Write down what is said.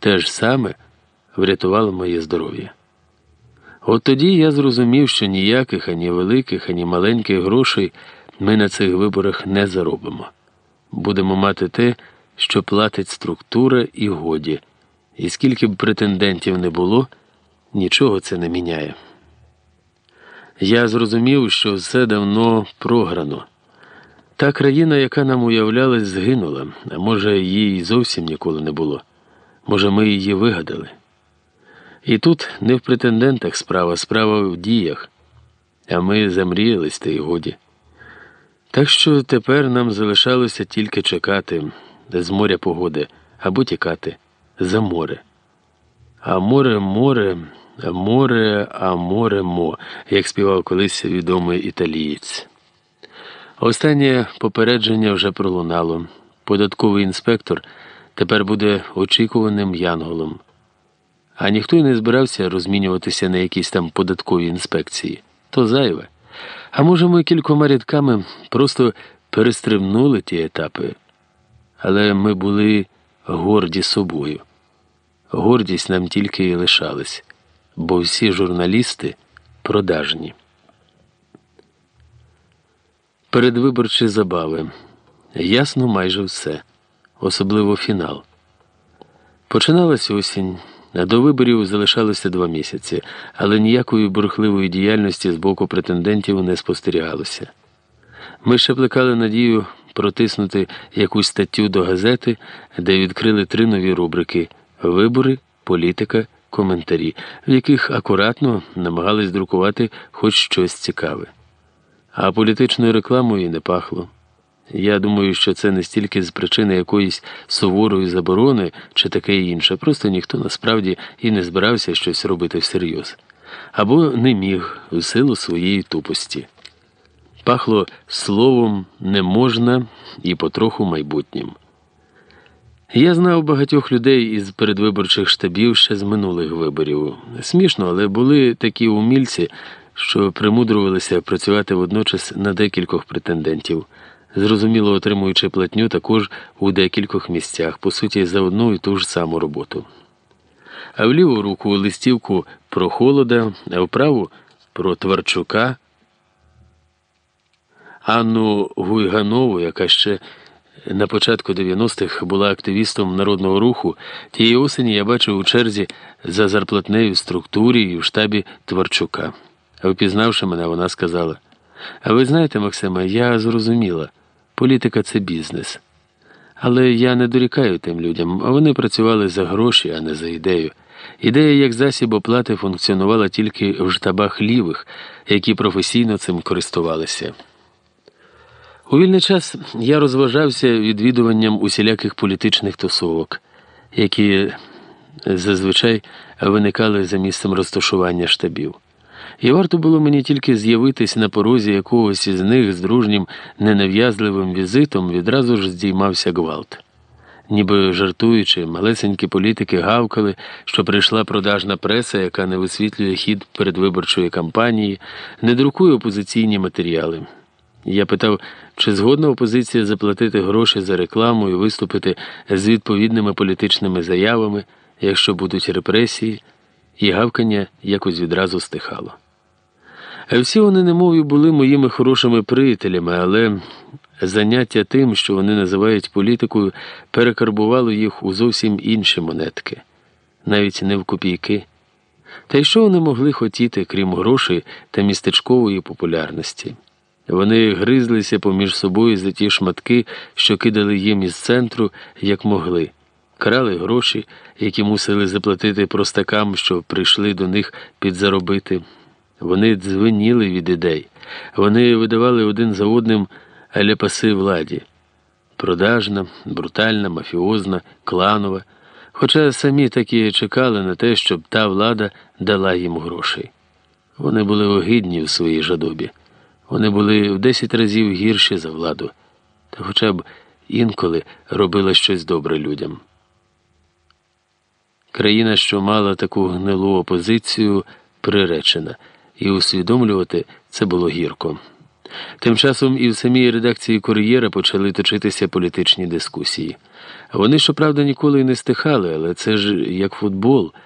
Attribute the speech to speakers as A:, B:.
A: те ж саме врятувало моє здоров'я. От тоді я зрозумів, що ніяких ані великих, ані маленьких грошей ми на цих виборах не заробимо. Будемо мати те, що платить структура і годі, і скільки б претендентів не було, нічого це не міняє. Я зрозумів, що все давно програно. Та країна, яка нам уявлялась, згинула, а може, її зовсім ніколи не було. Може, ми її вигадали. І тут не в претендентах справа, справа в діях, а ми замріялись та й годі. Так що тепер нам залишалося тільки чекати з моря погоди або тікати за море. А море, море, море, а море мо, як співав колись відомий італієць. Останнє попередження вже пролунало. Податковий інспектор тепер буде очікуваним янголом. А ніхто й не збирався розмінюватися на якісь там податкові інспекції. То зайве. А може, ми кількома рядками просто перестрибнули ті етапи. Але ми були горді собою. Гордість нам тільки і лишалась, бо всі журналісти продажні. Передвиборчі забави. Ясно майже все, особливо фінал. Починалась осінь, а до виборів залишалося два місяці, але ніякої бурхливої діяльності з боку претендентів не спостерігалося. Ми ще плекали надію протиснути якусь статтю до газети, де відкрили три нові рубрики вибори, політика, коментарі, в яких акуратно намагались друкувати хоч щось цікаве. А політичною рекламою і не пахло. Я думаю, що це не стільки з причини якоїсь суворої заборони чи таке інше, просто ніхто насправді і не збирався щось робити всерйоз, або не міг у силу своєї тупості. Пахло словом не можна і потроху майбутнім. Я знав багатьох людей із передвиборчих штабів ще з минулих виборів. Смішно, але були такі умільці, що примудрувалися працювати водночас на декількох претендентів, зрозуміло отримуючи платню також у декількох місцях, по суті, за одну і ту ж саму роботу. А в ліву руку листівку про холода, а в праву про Тварчука, Анну Гуйганову, яка ще на початку 90-х була активістом народного руху, тієї осені я бачив у черзі за зарплатнею в структурі і в штабі Тварчука. Впізнавши мене, вона сказала: А ви знаєте, Максиме, я зрозуміла, політика це бізнес. Але я не дорікаю тим людям, а вони працювали за гроші, а не за ідею. Ідея як засіб оплати функціонувала тільки в штабах лівих, які професійно цим користувалися. У вільний час я розважався відвідуванням усіляких політичних тусовок, які зазвичай виникали за місцем розташування штабів. І варто було мені тільки з'явитись на порозі якогось із них з дружнім ненав'язливим візитом, відразу ж здіймався гвалт. Ніби жартуючи, малесенькі політики гавкали, що прийшла продажна преса, яка не висвітлює хід передвиборчої кампанії, не друкує опозиційні матеріали. Я питав, чи згодна опозиція заплатити гроші за рекламу і виступити з відповідними політичними заявами, якщо будуть репресії, і гавкання якось відразу стихало. Всі вони, немові, були моїми хорошими приятелями, але заняття тим, що вони називають політикою, перекарбувало їх у зовсім інші монетки, навіть не в копійки. Та й що вони могли хотіти, крім грошей та містечкової популярності? Вони гризлися поміж собою за ті шматки, що кидали їм із центру, як могли, крали гроші, які мусили заплатити простакам, що прийшли до них підзаробити. Вони дзвеніли від ідей, вони видавали один за одним аляпаси владі продажна, брутальна, мафіозна, кланова, хоча самі такі чекали на те, щоб та влада дала їм грошей. Вони були огидні в своїй жадобі. Вони були в десять разів гірші за владу, та хоча б інколи робила щось добре людям. Країна, що мала таку гнилу опозицію, приречена, і усвідомлювати це було гірко. Тим часом і в самій редакції кур'єра почали точитися політичні дискусії. Вони, щоправда, ніколи й не стихали, але це ж як футбол.